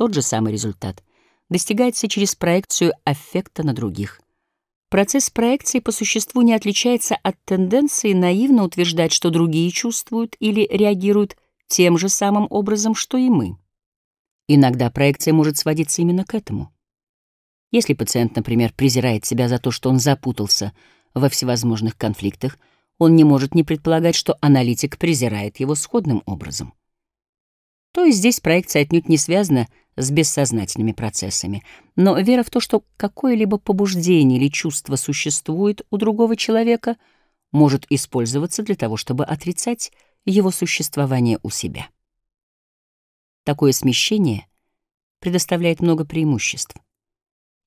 Тот же самый результат достигается через проекцию аффекта на других. Процесс проекции по существу не отличается от тенденции наивно утверждать, что другие чувствуют или реагируют тем же самым образом, что и мы. Иногда проекция может сводиться именно к этому. Если пациент, например, презирает себя за то, что он запутался во всевозможных конфликтах, он не может не предполагать, что аналитик презирает его сходным образом. То есть здесь проекция отнюдь не связана с бессознательными процессами, но вера в то, что какое-либо побуждение или чувство существует у другого человека, может использоваться для того, чтобы отрицать его существование у себя. Такое смещение предоставляет много преимуществ.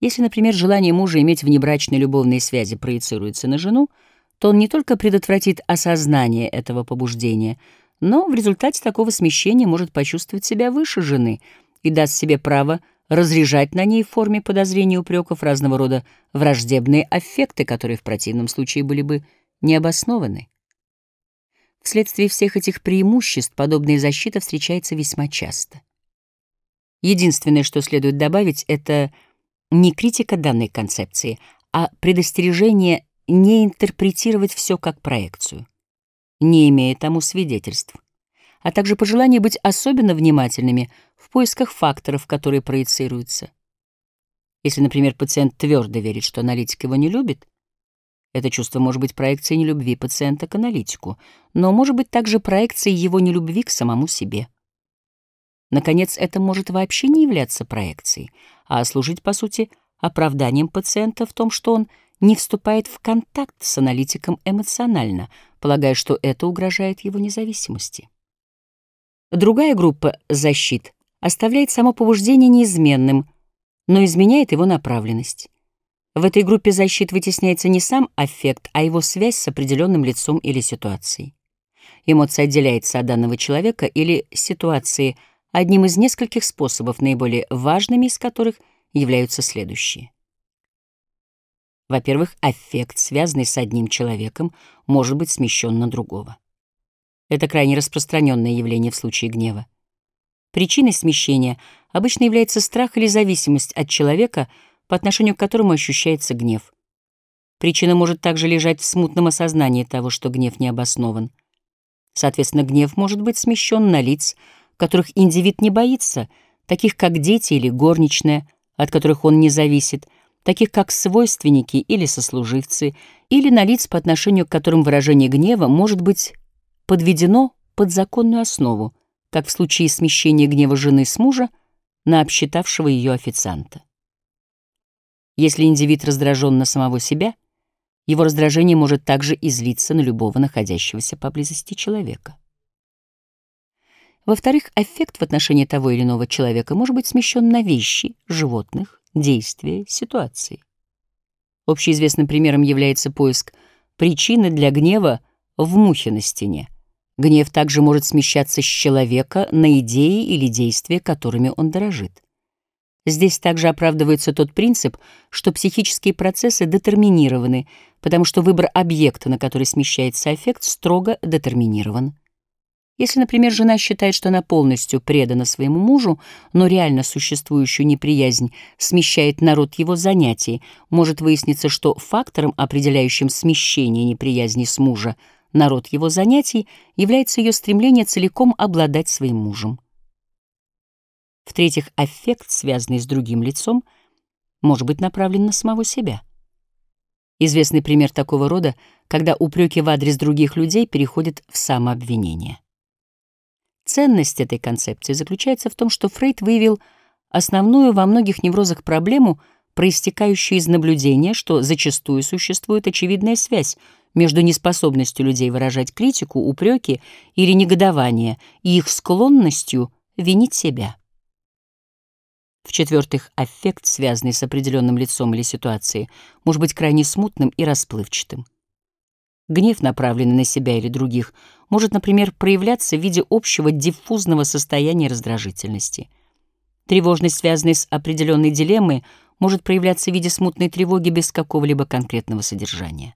Если, например, желание мужа иметь внебрачные любовные связи проецируется на жену, то он не только предотвратит осознание этого побуждения, но в результате такого смещения может почувствовать себя выше жены и даст себе право разряжать на ней в форме подозрений и упреков разного рода враждебные аффекты, которые в противном случае были бы необоснованы. Вследствие всех этих преимуществ подобная защита встречается весьма часто. Единственное, что следует добавить, это не критика данной концепции, а предостережение не интерпретировать все как проекцию, не имея тому свидетельств, а также пожелание быть особенно внимательными в поисках факторов, которые проецируются. Если, например, пациент твердо верит, что аналитик его не любит, это чувство может быть проекцией нелюбви пациента к аналитику, но может быть также проекцией его нелюбви к самому себе. Наконец, это может вообще не являться проекцией, а служить, по сути, оправданием пациента в том, что он не вступает в контакт с аналитиком эмоционально, полагая, что это угрожает его независимости. Другая группа защит оставляет само побуждение неизменным, но изменяет его направленность. В этой группе защит вытесняется не сам аффект, а его связь с определенным лицом или ситуацией. Эмоция отделяется от данного человека или ситуации одним из нескольких способов, наиболее важными из которых являются следующие. Во-первых, аффект, связанный с одним человеком, может быть смещен на другого. Это крайне распространенное явление в случае гнева. Причиной смещения обычно является страх или зависимость от человека — по отношению к которому ощущается гнев. Причина может также лежать в смутном осознании того, что гнев не обоснован. Соответственно, гнев может быть смещен на лиц, которых индивид не боится, таких как дети или горничная, от которых он не зависит, таких как свойственники или сослуживцы, или на лиц, по отношению к которым выражение гнева может быть подведено под законную основу, как в случае смещения гнева жены с мужа на обсчитавшего ее официанта. Если индивид раздражен на самого себя, его раздражение может также излиться на любого находящегося поблизости человека. Во-вторых, аффект в отношении того или иного человека может быть смещен на вещи, животных, действия, ситуации. Общеизвестным примером является поиск причины для гнева в мухе на стене. Гнев также может смещаться с человека на идеи или действия, которыми он дорожит. Здесь также оправдывается тот принцип, что психические процессы детерминированы, потому что выбор объекта, на который смещается эффект, строго детерминирован. Если, например, жена считает, что она полностью предана своему мужу, но реально существующую неприязнь смещает народ его занятий, может выясниться, что фактором, определяющим смещение неприязни с мужа, народ его занятий, является ее стремление целиком обладать своим мужем. В-третьих, аффект, связанный с другим лицом, может быть направлен на самого себя. Известный пример такого рода, когда упреки в адрес других людей переходят в самообвинение. Ценность этой концепции заключается в том, что Фрейд выявил основную во многих неврозах проблему, проистекающую из наблюдения, что зачастую существует очевидная связь между неспособностью людей выражать критику, упреки или негодование и их склонностью винить себя. В-четвертых, аффект, связанный с определенным лицом или ситуацией, может быть крайне смутным и расплывчатым. Гнев, направленный на себя или других, может, например, проявляться в виде общего диффузного состояния раздражительности. Тревожность, связанная с определенной дилеммой, может проявляться в виде смутной тревоги без какого-либо конкретного содержания.